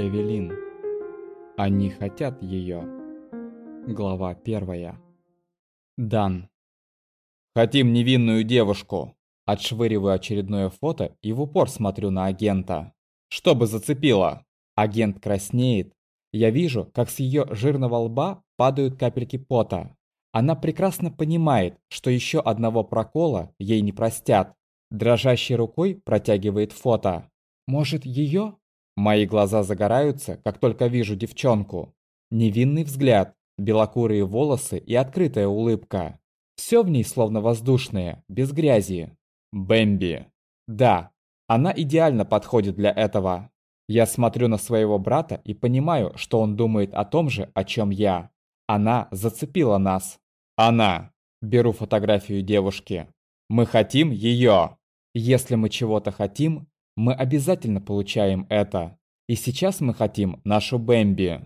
Эвелин. Они хотят ее. Глава первая. Дан. Хотим невинную девушку. Отшвыриваю очередное фото и в упор смотрю на агента. Чтобы зацепило. Агент краснеет. Я вижу, как с ее жирного лба падают капельки пота. Она прекрасно понимает, что еще одного прокола ей не простят. Дрожащей рукой протягивает фото. Может, ее? Мои глаза загораются, как только вижу девчонку. Невинный взгляд, белокурые волосы и открытая улыбка. Все в ней словно воздушное, без грязи. Бэмби. Да, она идеально подходит для этого. Я смотрю на своего брата и понимаю, что он думает о том же, о чем я. Она зацепила нас. Она. Беру фотографию девушки. Мы хотим ее. Если мы чего-то хотим, мы обязательно получаем это. И сейчас мы хотим нашу Бэмби.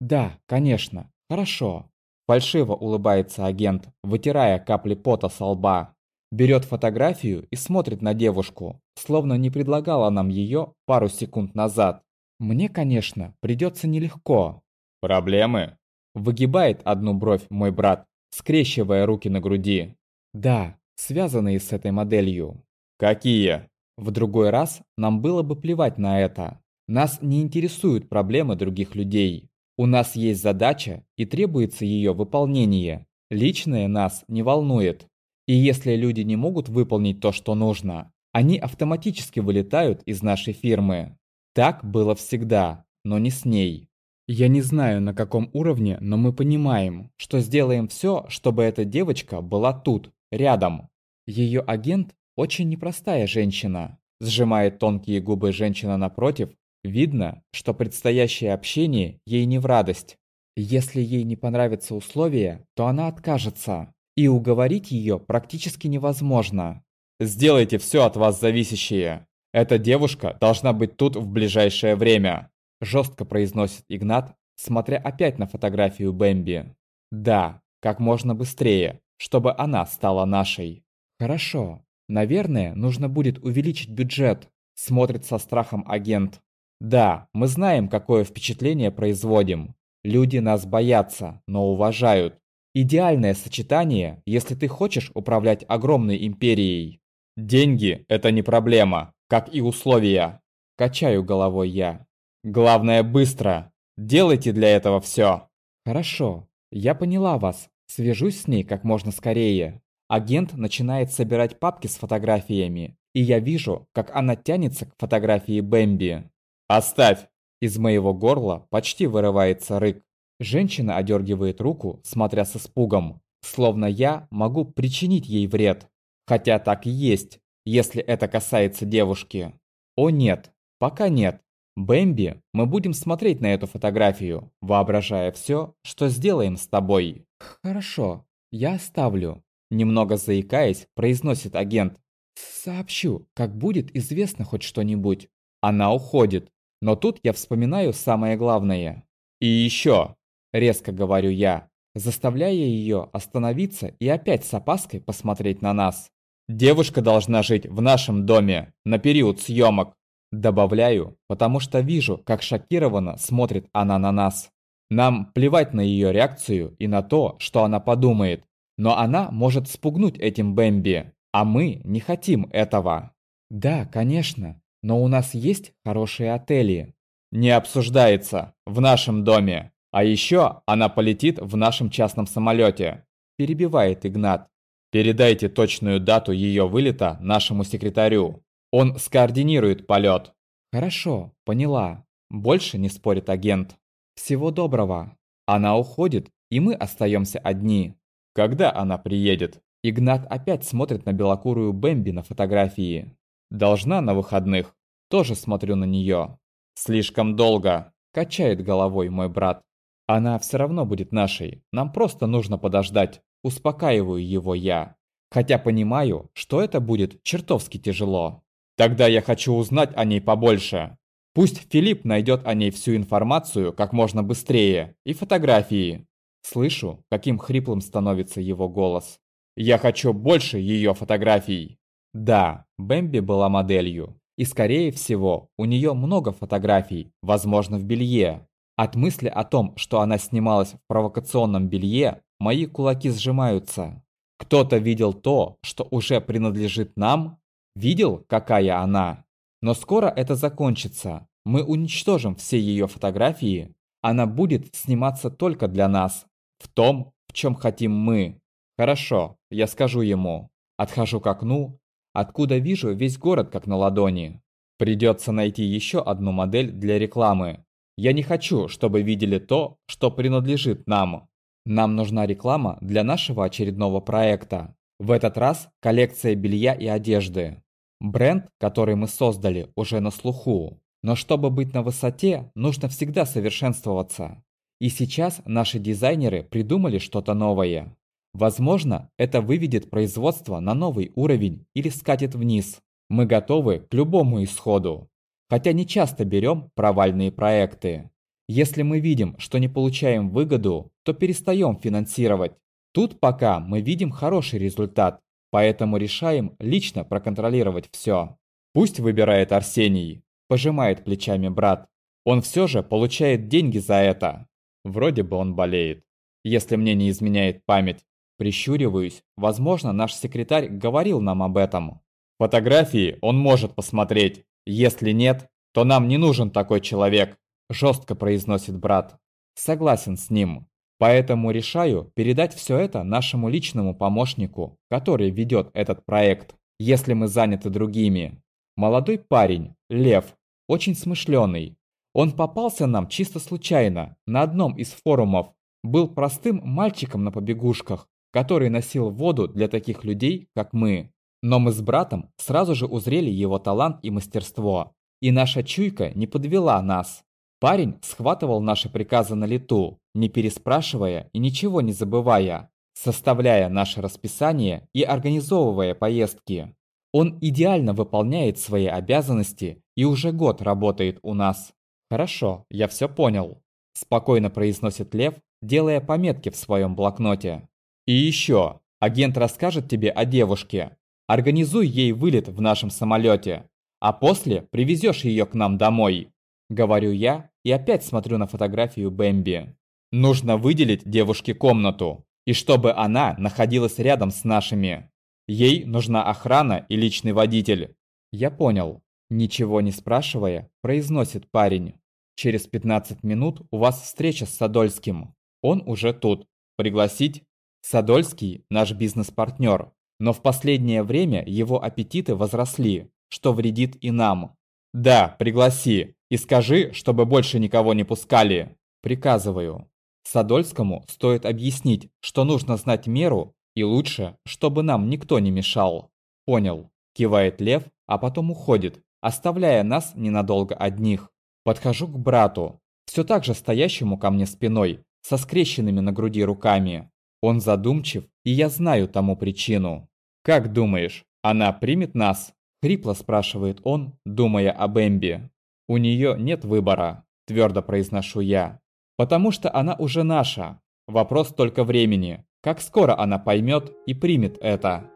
Да, конечно, хорошо. Фальшиво улыбается агент, вытирая капли пота со лба. Берет фотографию и смотрит на девушку, словно не предлагала нам ее пару секунд назад. Мне, конечно, придется нелегко. Проблемы? Выгибает одну бровь мой брат, скрещивая руки на груди. Да, связанные с этой моделью. Какие? В другой раз нам было бы плевать на это. Нас не интересуют проблемы других людей. У нас есть задача и требуется ее выполнение. Личное нас не волнует. И если люди не могут выполнить то, что нужно, они автоматически вылетают из нашей фирмы. Так было всегда, но не с ней. Я не знаю на каком уровне, но мы понимаем, что сделаем все, чтобы эта девочка была тут, рядом. Ее агент очень непростая женщина. Сжимает тонкие губы женщина напротив. Видно, что предстоящее общение ей не в радость. Если ей не понравятся условия, то она откажется. И уговорить ее практически невозможно. Сделайте все от вас зависящее. Эта девушка должна быть тут в ближайшее время. Жестко произносит Игнат, смотря опять на фотографию Бэмби. Да, как можно быстрее, чтобы она стала нашей. Хорошо, Наверное, нужно будет увеличить бюджет, смотрит со страхом агент. Да, мы знаем, какое впечатление производим. Люди нас боятся, но уважают. Идеальное сочетание, если ты хочешь управлять огромной империей. Деньги – это не проблема, как и условия. Качаю головой я. Главное быстро. Делайте для этого все. Хорошо, я поняла вас. Свяжусь с ней как можно скорее. Агент начинает собирать папки с фотографиями, и я вижу, как она тянется к фотографии Бэмби. «Оставь!» Из моего горла почти вырывается рык. Женщина одергивает руку, смотря с испугом, словно я могу причинить ей вред. Хотя так и есть, если это касается девушки. О нет, пока нет. Бэмби, мы будем смотреть на эту фотографию, воображая все, что сделаем с тобой. Хорошо, я оставлю. Немного заикаясь, произносит агент. «Сообщу, как будет известно хоть что-нибудь». Она уходит. Но тут я вспоминаю самое главное. «И еще!» – резко говорю я, заставляя ее остановиться и опять с опаской посмотреть на нас. «Девушка должна жить в нашем доме на период съемок». Добавляю, потому что вижу, как шокированно смотрит она на нас. Нам плевать на ее реакцию и на то, что она подумает. Но она может спугнуть этим Бэмби, а мы не хотим этого. Да, конечно, но у нас есть хорошие отели. Не обсуждается, в нашем доме. А еще она полетит в нашем частном самолете. Перебивает Игнат. Передайте точную дату ее вылета нашему секретарю. Он скоординирует полет. Хорошо, поняла. Больше не спорит агент. Всего доброго. Она уходит, и мы остаемся одни. Когда она приедет? Игнат опять смотрит на белокурую Бэмби на фотографии. Должна на выходных. Тоже смотрю на нее. Слишком долго. Качает головой мой брат. Она все равно будет нашей. Нам просто нужно подождать. Успокаиваю его я. Хотя понимаю, что это будет чертовски тяжело. Тогда я хочу узнать о ней побольше. Пусть Филипп найдет о ней всю информацию как можно быстрее и фотографии. Слышу, каким хриплым становится его голос. «Я хочу больше ее фотографий!» Да, Бэмби была моделью. И скорее всего, у нее много фотографий, возможно в белье. От мысли о том, что она снималась в провокационном белье, мои кулаки сжимаются. Кто-то видел то, что уже принадлежит нам? Видел, какая она? Но скоро это закончится. Мы уничтожим все ее фотографии. Она будет сниматься только для нас. В том, в чем хотим мы. Хорошо, я скажу ему. Отхожу к окну, откуда вижу весь город как на ладони. Придется найти еще одну модель для рекламы. Я не хочу, чтобы видели то, что принадлежит нам. Нам нужна реклама для нашего очередного проекта. В этот раз коллекция белья и одежды. Бренд, который мы создали, уже на слуху. Но чтобы быть на высоте, нужно всегда совершенствоваться. И сейчас наши дизайнеры придумали что-то новое. Возможно, это выведет производство на новый уровень или скатит вниз. Мы готовы к любому исходу. Хотя не часто берем провальные проекты. Если мы видим, что не получаем выгоду, то перестаем финансировать. Тут пока мы видим хороший результат, поэтому решаем лично проконтролировать все. Пусть выбирает Арсений, пожимает плечами брат. Он все же получает деньги за это. Вроде бы он болеет. Если мне не изменяет память, Прищуриваюсь, возможно, наш секретарь говорил нам об этом. Фотографии он может посмотреть. Если нет, то нам не нужен такой человек, жестко произносит брат. Согласен с ним. Поэтому решаю передать все это нашему личному помощнику, который ведет этот проект, если мы заняты другими. Молодой парень, Лев, очень смышленый. Он попался нам чисто случайно на одном из форумов. Был простым мальчиком на побегушках, который носил воду для таких людей, как мы. Но мы с братом сразу же узрели его талант и мастерство. И наша чуйка не подвела нас. Парень схватывал наши приказы на лету, не переспрашивая и ничего не забывая, составляя наше расписание и организовывая поездки. Он идеально выполняет свои обязанности и уже год работает у нас. Хорошо, я все понял. Спокойно произносит Лев, делая пометки в своем блокноте. И еще, агент расскажет тебе о девушке. Организуй ей вылет в нашем самолете, а после привезешь ее к нам домой. Говорю я и опять смотрю на фотографию Бэмби. Нужно выделить девушке комнату, и чтобы она находилась рядом с нашими. Ей нужна охрана и личный водитель. Я понял. Ничего не спрашивая, произносит парень. Через 15 минут у вас встреча с Садольским. Он уже тут. Пригласить? Садольский – наш бизнес-партнер, но в последнее время его аппетиты возросли, что вредит и нам. «Да, пригласи и скажи, чтобы больше никого не пускали!» Приказываю. Садольскому стоит объяснить, что нужно знать меру и лучше, чтобы нам никто не мешал. Понял. Кивает Лев, а потом уходит, оставляя нас ненадолго одних. Подхожу к брату, все так же стоящему ко мне спиной, со скрещенными на груди руками. Он задумчив, и я знаю тому причину. «Как думаешь, она примет нас?» – хрипло спрашивает он, думая об Эмби. «У нее нет выбора», – твердо произношу я. «Потому что она уже наша. Вопрос только времени. Как скоро она поймет и примет это?»